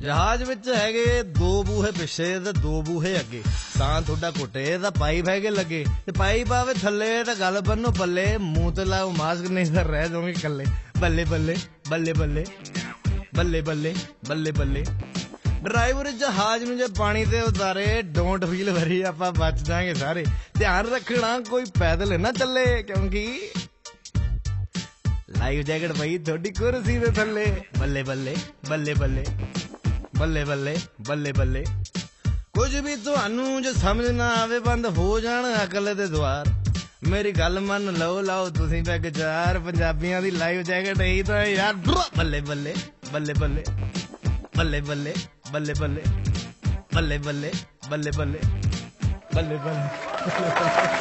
ਜਹਾਜ਼ ਵਿੱਚ ਹੈਗੇ ਦੋ ਬੂਹੇ ਪਿੱਛੇ ਤੇ ਦੋ ਬੂਹੇ ਅੱਗੇ ਤਾਂ ਤੁਹਾਡਾ ਘੁੱਟੇ ਦਾ ਪਾਈਪ ਹੈਗੇ ਲੱਗੇ ਤੇ ਪਾਈਪ ਆਵੇ ਥੱਲੇ ਤਾਂ ਗੱਲ ਬੰਨੋ ਪੱਲੇ ਮੂੰਹ ਤੇ ਲਾਓ ਮਾਸਕ ਨਹੀਂ ਤਾਂ ਰਹਿ ਜਾਓਗੇ ਇਕੱਲੇ ਬੱਲੇ ਬੱਲੇ ਬੱਲੇ ਬੱਲੇ ਬੱਲੇ ਬੱਲੇ ਬੱਲੇ ਬੱਲੇ ਡਰਾਈਵਰ ਜਹਾਜ਼ ਨੂੰ ਜੇ ਪਾਣੀ ਤੇ ਉਤਾਰੇ ਡੋਂਟ ਫੀਲ ਵਰੀ ਆਪਾਂ ਬਚ ਜਾਾਂਗੇ ਸਾਰੇ ਧਿਆਨ ਰੱਖਣਾ ਕੋਈ ਪੈਦਲ ਨਾ ਚੱਲੇ ਕਿਉਂਕਿ ਲਾਈਵ ਜੈਕਟ ਪਈ ਤੁਹਾਡੀ ਕੁਰਸੀ ਦੇ ਥੱਲੇ ਬੱਲੇ ਬੱਲੇ ਬੱਲੇ ਬੱਲੇ ਬੱਲੇ ਬੱਲੇ ਬੱਲੇ ਬੱਲੇ। ਕੁਝ ਵੀ ਤੁਹਾਨੂੰ ਜੇ ਸਮਝ ਨਾ ਆਵੇ, ਬੰਦ ਹੋ ਜਾਣ ਅਕਲ ਦੇ ਦੁਆਰ। ਮੇਰੀ ਗੱਲ ਮੰਨ ਲਓ, ਲਾਓ ਤੁਸੀਂ ਪੈਗ ਚਾਰ। ਪੰਜਾਬੀਆਂ ਦੀ ਲਾਈਵ ਜੈਕਟ ਹੀ ਤਾਂ ਯਾਰ। ਬੱਲੇ ਬੱਲੇ। ਬੱਲੇ ਬੱਲੇ ਬੱਲੇ ਬੱਲੇ। ਬੱਲੇ ਬੱਲੇ ਬੱਲੇ ਬੱਲੇ। ਬੱਲੇ ਬੱਲੇ ਬੱਲੇ ਬੱਲੇ।